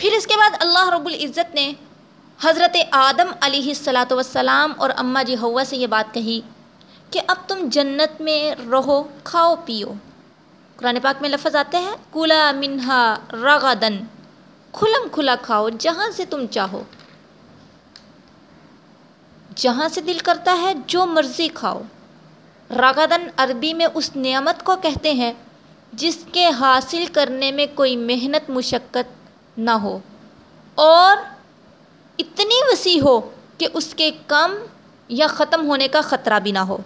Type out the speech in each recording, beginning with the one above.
پھر اس کے بعد اللہ رب العزت نے حضرت آدم علیہ السلاۃ وسلام اور اماں جی ہوا سے یہ بات کہی کہ اب تم جنت میں رہو، کھاؤ، پیو۔ قرآن پاک میں لفظ آتے ہیں، کلا منہا رغدن کھلم کھلا کھاؤ جہاں سے تم چاہو۔ جہاں سے دل کرتا ہے جو مرضی کھاؤ۔ رغدن عربی میں اس نعمت کو کہتے ہیں جس کے حاصل کرنے میں کوئی محنت، مشقت نہ ہو۔ اور اتنی وسیع ہو کہ اس کے کم یا ختم ہونے کا خطرہ بھی نہ ہو۔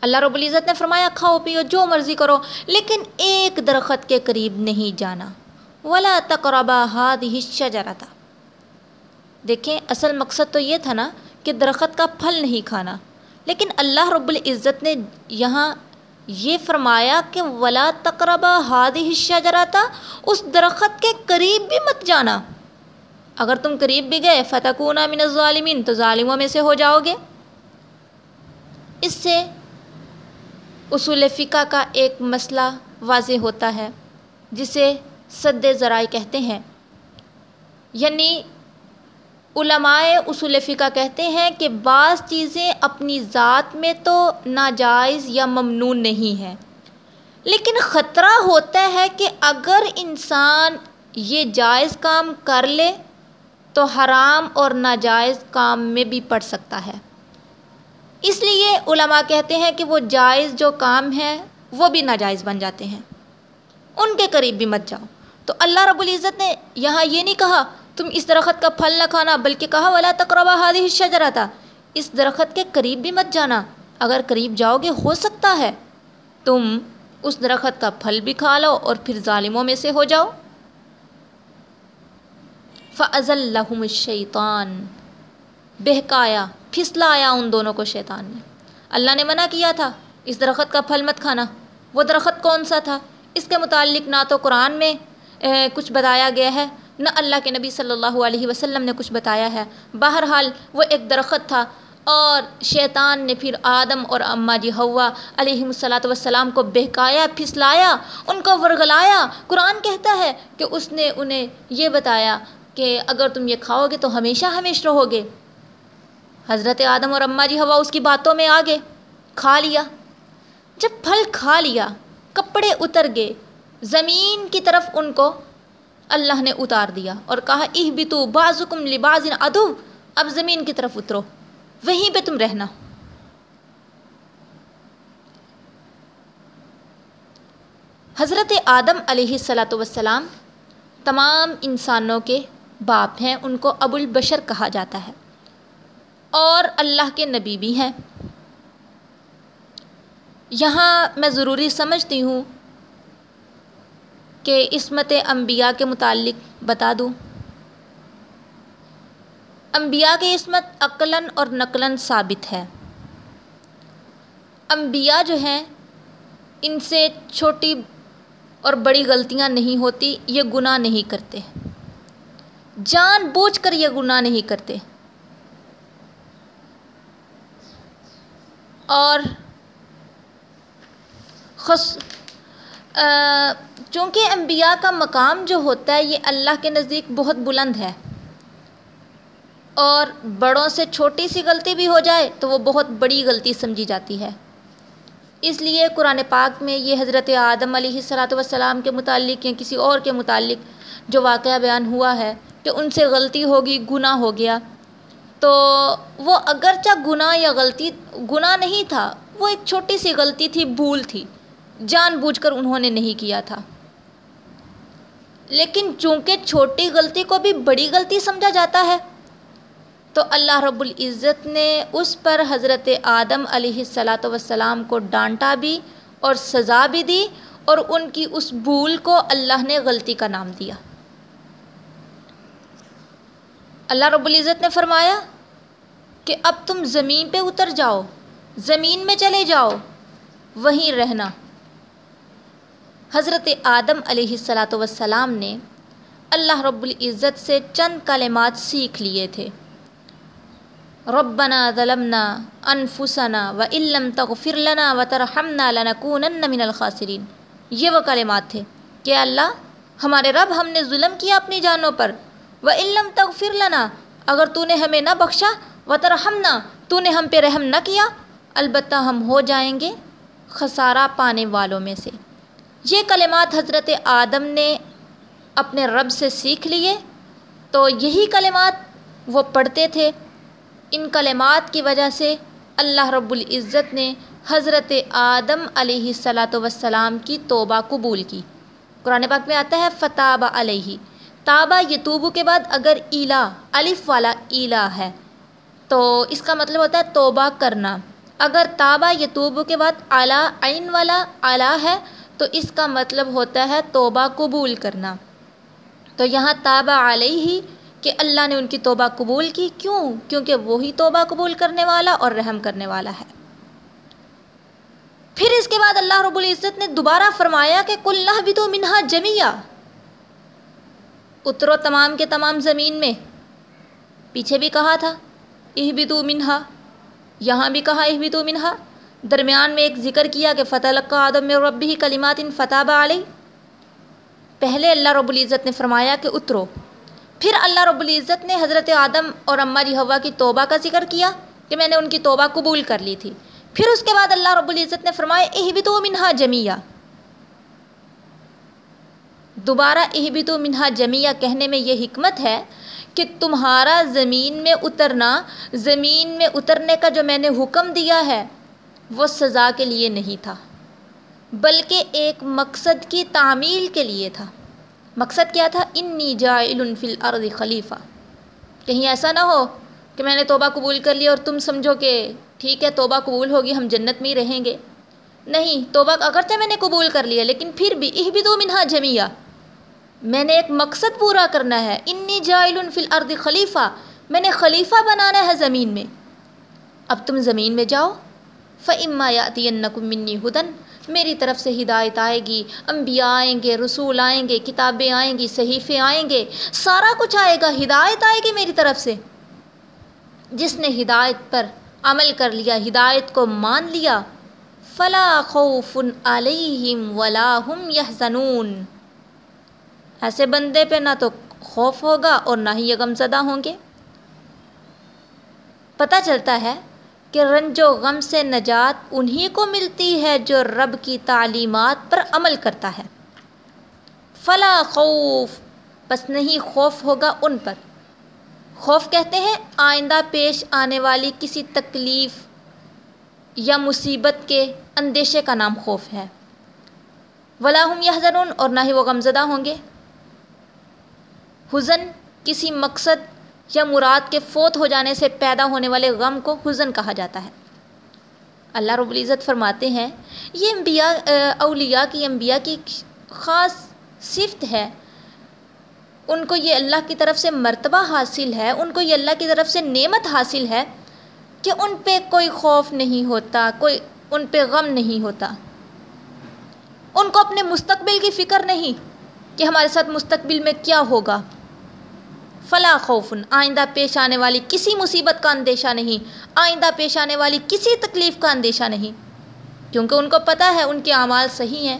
اللہ رب العزت نے فرمایا، کھاؤ، پیو، جو مرضی کرو، لیکن ایک درخت کے قریب نہیں جانا۔ ولا تقربا ہاد حصہ جرا تھا دیکھیں، اصل مقصد تو یہ تھا نا کہ درخت کا پھل نہیں کھانا۔ لیکن اللہ رب العزت نے یہاں یہ فرمایا کہ ولا تقربا ہاد حصہ جرا تھا اس درخت کے قریب بھی مت جانا۔ اگر تم قریب بھی گئے فتح من الظالمین تو ظالموں میں سے ہو جاؤ گے۔ اس سے اصول فقہ کا ایک مسئلہ واضح ہوتا ہے، جسے صد ذرائع کہتے ہیں۔ یعنی علماء اصول فقہ کہتے ہیں کہ بعض چیزیں اپنی ذات میں تو ناجائز یا ممنون نہیں ہیں۔ لیکن خطرہ ہوتا ہے کہ اگر انسان یہ جائز کام کر لے تو حرام اور ناجائز کام میں بھی پڑ سکتا ہے۔ اس لیے علماء کہتے ہیں کہ وہ جائز جو کام ہیں وہ بھی ناجائز بن جاتے ہیں۔ ان کے قریب بھی مت جاؤ۔ تو اللہ رب العزت نے یہاں یہ نہیں کہا تم اس درخت کا پھل نہ کھانا، بلکہ کہا، ولا تقربا ہادی حصہ جرا تھا اس درخت کے قریب بھی مت جانا۔ اگر قریب جاؤ گے، ہو سکتا ہے۔ تم اس درخت کا پھل بھی کھا لو اور پھر ظالموں میں سے ہو جاؤ۔ فض الحم الشیطان بہکایا، پھسلایا ان دونوں کو شیطان نے۔ اللہ نے منع کیا تھا، اس درخت کا پھل مت کھانا۔ وہ درخت کون سا تھا؟ اس کے متعلق نہ تو قرآن میں کچھ بتایا گیا ہے۔ نہ اللہ کے نبی صلی اللہ علیہ وسلم نے کچھ بتایا ہے۔ بہرحال وہ ایک درخت تھا اور شیطان نے پھر آدم اور اماں جی ہوا علیہ الصلاۃ وسلام کو بہکایا، پھسلایا، ان کو ورغلایا قرآن کہتا ہے کہ اس نے انہیں یہ بتایا کہ اگر تم یہ کھاؤ گے تو ہمیشہ ہمیشہ رہو گے۔ حضرت آدم اور اماں جی ہوا اس کی باتوں میں آگے۔ کھا لیا۔ جب پھل کھا لیا، کپڑے اتر گئے۔ زمین کی طرف ان کو اللہ نے اتار دیا اور کہا، اہ بھی تو بازم لباز ادو اب زمین کی طرف اترو، وہیں پہ تم رہنا۔ حضرت آدم علیہ السلاۃ وسلام تمام انسانوں کے باپ ہیں، ان کو ابو البشر کہا جاتا ہے۔ اور اللہ کے نبی بھی ہیں۔ یہاں میں ضروری سمجھتی ہوں کہ عصمت انبیاء کے متعلق بتا دوں۔ انبیاء کی عصمت عقلاً اور نقلاً ثابت ہے۔ انبیاء جو ہیں، ان سے چھوٹی اور بڑی غلطیاں نہیں ہوتی، یہ گناہ نہیں کرتے۔ جان بوجھ کر یہ گناہ نہیں کرتے۔ اور خص چونکہ انبیاء کا مقام جو ہوتا ہے، یہ اللہ کے نزدیک بہت بلند ہے۔ اور بڑوں سے چھوٹی سی غلطی بھی ہو جائے تو وہ بہت بڑی غلطی سمجھی جاتی ہے۔ اس لیے قرآن پاک میں یہ حضرت آدم علیہ السلاۃ والسلام کے متعلق یا کسی اور کے متعلق جو واقعہ بیان ہوا ہے کہ ان سے غلطی ہوگی، گناہ ہو گیا، تو وہ اگرچہ گناہ یا غلطی، گناہ نہیں تھا، وہ ایک چھوٹی سی غلطی تھی، بھول تھی۔ جان بوجھ کر انہوں نے نہیں کیا تھا۔ لیکن چونکہ چھوٹی غلطی کو بھی بڑی غلطی سمجھا جاتا ہے، تو اللہ رب العزت نے اس پر حضرت آدم علیہ السلاۃ وسلام کو ڈانٹا بھی اور سزا بھی دی اور ان کی اس بھول کو اللہ نے غلطی کا نام دیا۔ اللہ رب العزت نے فرمایا کہ اب تم زمین پہ اتر جاؤ، زمین میں چلے جاؤ، وہیں رہنا۔ حضرت آدم علیہ السلاۃ وسلام نے اللہ رب العزت سے چند کلمات سیکھ لیے تھے۔ ربنا ظلمنا انفسنا و علم تغفر لنا و ترحمنا لنکونن من الخاسرین۔ یہ وہ کلمات تھے کہ اللہ، ہمارے رب ہم نے ظلم کیا اپنی جانوں پر۔ و علم تغفر لنا، اگر تو نے ہمیں نہ بخشا و ترحمنا تو نے ہم پہ رحم نہ کیا، البتہ ہم ہو جائیں گے خسارہ پانے والوں میں سے۔ یہ کلمات حضرت آدم نے اپنے رب سے سیکھ لیے تو یہی کلمات وہ پڑھتے تھے۔ ان کلمات کی وجہ سے اللہ رب العزت نے حضرت آدم علیہ الصلاۃ وسلام کی توبہ قبول کی۔ قرآن پاک میں آتا ہے فتح علیہ تابہ یتوبو کے بعد اگر ایلا الف والا ایلا ہے، تو اس کا مطلب ہوتا ہے توبہ کرنا۔ اگر تابہ یتوبو کے بعد اعلیٰ عین والا اعلیٰ ہے تو اس کا مطلب ہوتا ہے توبہ قبول کرنا۔ تو یہاں تابہ علیہ کہ اللہ نے ان کی توبہ قبول کی۔ کیوں؟ کیونکہ وہی توبہ قبول کرنے والا اور رحم کرنے والا ہے۔ پھر اس کے بعد اللہ رب العزت نے دوبارہ فرمایا کہ کل بھی تو منہا جمیا اترو تمام کے تمام زمین میں۔ پیچھے بھی کہا تھا اہ بھی تو منہا یہاں بھی کہا اہ بھی تو منہا درمیان میں ایک ذکر کیا کہ فتح لقا آدم میں رب ہی کلیمات ان فتح علیہ پہلے اللہ رب العزت نے فرمایا کہ اترو۔ پھر اللہ رب العزت نے حضرت آدم اور اماں ہوا جی کی توبہ کا ذکر کیا کہ میں نے ان کی توبہ قبول کر لی تھی۔ پھر اس کے بعد اللہ رب العزت نے فرمایا اہ بھی تو منہا جمیہ دوبارہ اہ بھی تو منہا جمیہ کہنے میں یہ حکمت ہے کہ تمہارا زمین میں اترنا، زمین میں اترنے کا جو میں نے حکم دیا ہے وہ سزا کے لیے نہیں تھا، بلکہ ایک مقصد کی تعمیل کے لیے تھا۔ مقصد کیا تھا؟ انی جائل فی الارض خلیفہ کہیں ایسا نہ ہو کہ میں نے توبہ قبول کر لی اور تم سمجھو کہ ٹھیک ہے، توبہ قبول ہوگی، ہم جنت میں ہی رہیں گے۔ نہیں، توبہ اگرچہ میں نے قبول کر لیا، لیکن پھر بھی اہ بھی دو منہا جمیہ میں نے ایک مقصد پورا کرنا ہے۔ انی جائل فی الارض خلیفہ میں نے خلیفہ بنانا ہے زمین میں۔ اب تم زمین میں جاؤ۔ فعما یاتی منی ہدن میری طرف سے ہدایت آئے گی، انبیاء آئیں گے، رسول آئیں گے، کتابیں آئیں گی صحیفے آئیں گے، سارا کچھ آئے گا، ہدایت آئے گی میری طرف سے۔ جس نے ہدایت پر عمل کر لیا، ہدایت کو مان لیا، فلا خوف علیہم ولا ہم یحزنون ایسے بندے پہ نہ تو خوف ہوگا اور نہ ہی یہ غم زدہ ہوں گے۔ پتہ چلتا ہے کہ رنج و غم سے نجات انہی کو ملتی ہے جو رب کی تعلیمات پر عمل کرتا ہے۔ فلا خوف، بس نہیں خوف ہوگا ان پر۔ خوف کہتے ہیں آئندہ پیش آنے والی کسی تکلیف یا مصیبت کے اندیشے کا نام خوف ہے۔ ولاحم یا اور نہ ہی وہ غمزدہ ہوں گے۔ حزن کسی مقصد یا مراد کے فوت ہو جانے سے پیدا ہونے والے غم کو حزن کہا جاتا ہے۔ اللہ رب العزت فرماتے ہیں، یہ انبیاء، اولیاء کی انبیاء کی خاص صفت ہے۔ ان کو یہ اللہ کی طرف سے مرتبہ حاصل ہے، ان کو یہ اللہ کی طرف سے نعمت حاصل ہے کہ ان پہ کوئی خوف نہیں ہوتا، کوئی ان پہ غم نہیں ہوتا۔ ان کو اپنے مستقبل کی فکر نہیں کہ ہمارے ساتھ مستقبل میں کیا ہوگا۔ فلا خوف آئندہ پیش آنے والی کسی مصیبت کا اندیشہ نہیں، آئندہ پیش آنے والی کسی تکلیف کا اندیشہ نہیں۔ کیونکہ ان کو پتہ ہے ان کے اعمال صحیح ہیں۔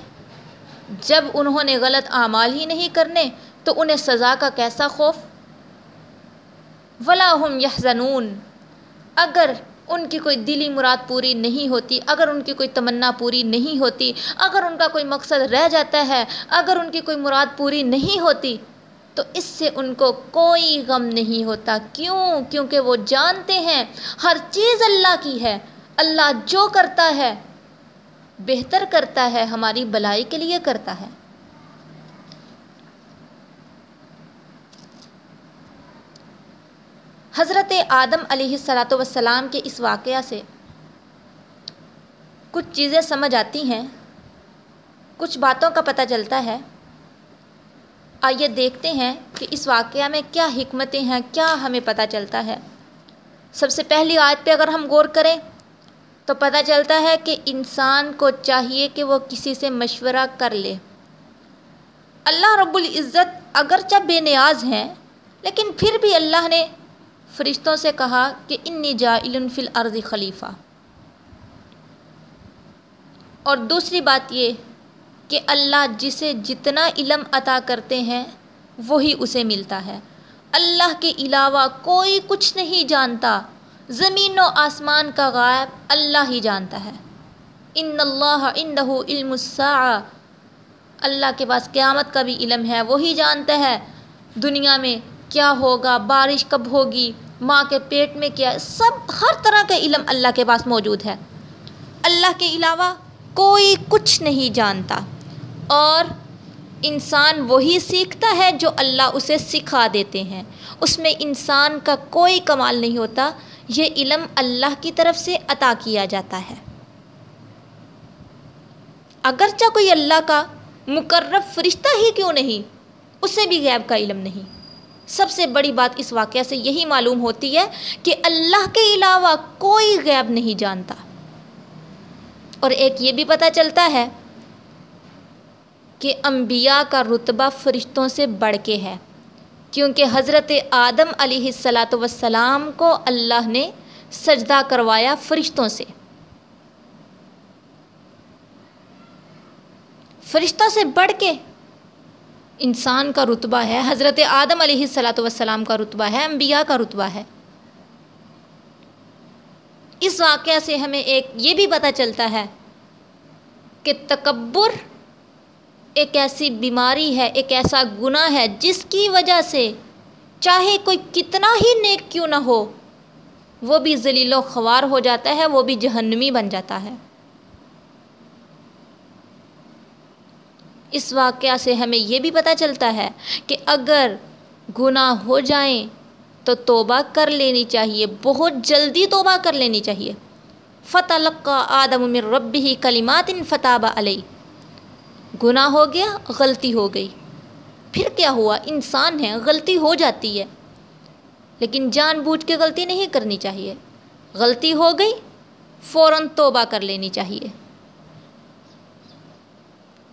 جب انہوں نے غلط اعمال ہی نہیں کرنے، تو انہیں سزا کا کیسا خوف؟ ولاحم یحزنون۔ اگر ان کی کوئی دلی مراد پوری نہیں ہوتی، اگر ان کی کوئی تمنا پوری نہیں ہوتی، اگر ان کا کوئی مقصد رہ جاتا ہے، اگر ان کی کوئی مراد پوری نہیں ہوتی تو اس سے ان کو کوئی غم نہیں ہوتا۔ کیوں؟ کیونکہ وہ جانتے ہیں، ہر چیز اللہ کی ہے۔ اللہ جو کرتا ہے، بہتر کرتا ہے، ہماری بلائی کے لیے کرتا ہے۔ حضرت آدم علیہ السلاۃ وسلام کے اس واقعہ سے کچھ چیزیں سمجھ آتی ہیں۔ کچھ باتوں کا پتہ چلتا ہے۔ آئیے دیکھتے ہیں کہ اس واقعہ میں کیا حکمتیں ہیں، کیا ہمیں پتہ چلتا ہے۔ سب سے پہلی آیت پہ اگر ہم غور کریں تو پتہ چلتا ہے کہ انسان کو چاہیے کہ وہ کسی سے مشورہ کر لے۔ اللہ رب العزت اگرچہ بے نیاز ہیں، لیکن پھر بھی اللہ نے فرشتوں سے کہا کہ انی جائل فی الارض خلیفہ۔ اور دوسری بات یہ کہ اللہ جسے جتنا علم عطا کرتے ہیں، وہی اسے ملتا ہے۔ اللہ کے علاوہ کوئی کچھ نہیں جانتا۔ زمین و آسمان کا غائب اللہ ہی جانتا ہے۔ ان اللہ عندہ علم الساعہ اللہ کے پاس قیامت کا بھی علم ہے، وہی جانتا ہے۔ دنیا میں کیا ہوگا، بارش کب ہوگی، ماں کے پیٹ میں کیا، سب ہر طرح کا علم اللہ کے پاس موجود ہے۔ اللہ کے علاوہ کوئی کچھ نہیں جانتا۔ اور انسان وہی سیکھتا ہے جو اللہ اسے سکھا دیتے ہیں۔ اس میں انسان کا کوئی کمال نہیں ہوتا، یہ علم اللہ کی طرف سے عطا کیا جاتا ہے۔ اگرچہ کوئی اللہ کا مقرب فرشتہ ہی کیوں نہیں، اسے بھی غیب کا علم نہیں۔ سب سے بڑی بات اس واقعہ سے یہی معلوم ہوتی ہے کہ اللہ کے علاوہ کوئی غیب نہیں جانتا۔ اور ایک یہ بھی پتہ چلتا ہے کہ انبیاء کا رتبہ فرشتوں سے بڑھ کے ہے۔ کیونکہ حضرت آدم علیہ السلاۃ وسلام کو اللہ نے سجدہ کروایا فرشتوں سے۔ فرشتوں سے بڑھ کے انسان کا رتبہ ہے، حضرت آدم علیہ السلاۃ وسلام کا رتبہ ہے، انبیاء کا رتبہ ہے۔ اس واقعہ سے ہمیں ایک یہ بھی پتہ چلتا ہے کہ تکبر ایک ایسی بیماری ہے، ایک ایسا گناہ ہے جس کی وجہ سے چاہے کوئی کتنا ہی نیک کیوں نہ ہو، وہ بھی ذلیل و خوار ہو جاتا ہے، وہ بھی جہنمی بن جاتا ہے۔ اس واقعہ سے ہمیں یہ بھی پتہ چلتا ہے کہ اگر گناہ ہو جائیں تو توبہ کر لینی چاہیے، بہت جلدی توبہ کر لینی چاہیے۔ فتح لقا آدم من رب ہی کلیمات ان فتح علیہ گناہ ہو گیا، غلطی ہو گئی۔ پھر کیا ہوا؟ انسان ہے، غلطی ہو جاتی ہے۔ لیکن جان بوجھ کے غلطی نہیں کرنی چاہیے۔ غلطی ہو گئی، فوراً توبہ کر لینی چاہیے۔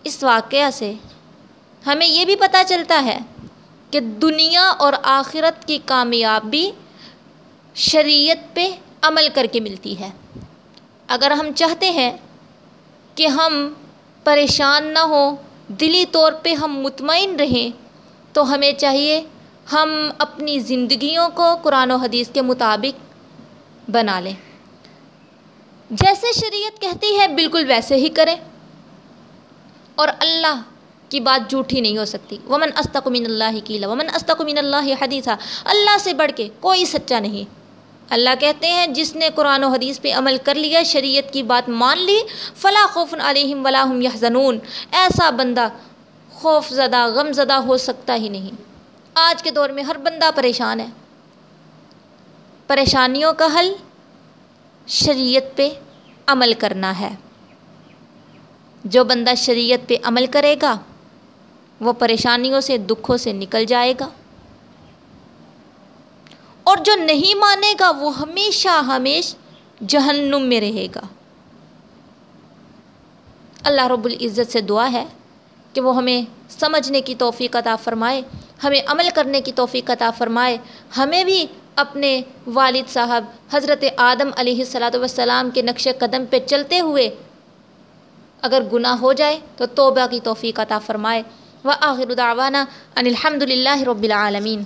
اس واقعہ سے ہمیں یہ بھی پتہ چلتا ہے کہ دنیا اور آخرت کی کامیابی شریعت پہ عمل کر کے ملتی ہے۔ اگر ہم چاہتے ہیں کہ ہم پریشان نہ ہوں دلی طور پہ ہم مطمئن رہیں، تو ہمیں چاہیے ہم اپنی زندگیوں کو قرآن و حدیث کے مطابق بنا لیں۔ جیسے شریعت کہتی ہے، بالکل ویسے ہی کریں۔ اور اللہ کی بات جھوٹھی نہیں ہو سکتی۔ ومن استقمین اللہ کی ومن استقمین اللہ حدیثہ اللہ سے بڑھ کے کوئی سچا نہیں۔ اللہ کہتے ہیں، جس نے قرآن و حدیث پہ عمل کر لیا، شریعت کی بات مان لی، فلا خوف علیہم ولاحم یحزنون۔ ایسا بندہ خوف زدہ، غم زدہ ہو سکتا ہی نہیں۔ آج کے دور میں ہر بندہ پریشان ہے۔ پریشانیوں کا حل شریعت پہ عمل کرنا ہے۔ جو بندہ شریعت پہ عمل کرے گا، وہ پریشانیوں سے، دکھوں سے نکل جائے گا۔ اور جو نہیں مانے گا وہ ہمیشہ ہمیش جہنم میں رہے گا۔ اللہ رب العزت سے دعا ہے کہ وہ ہمیں سمجھنے کی توفیق عطا فرمائے، ہمیں عمل کرنے کی توفیق عطا فرمائے۔ ہمیں بھی اپنے والد صاحب حضرت آدم علیہ السلاۃ وسلام کے نقش قدم پہ چلتے ہوئے اگر گناہ ہو جائے تو توبہ کی توفیق عطا فرمائے۔ و آخر دعوانا ان الحمد للہ رب العالمین۔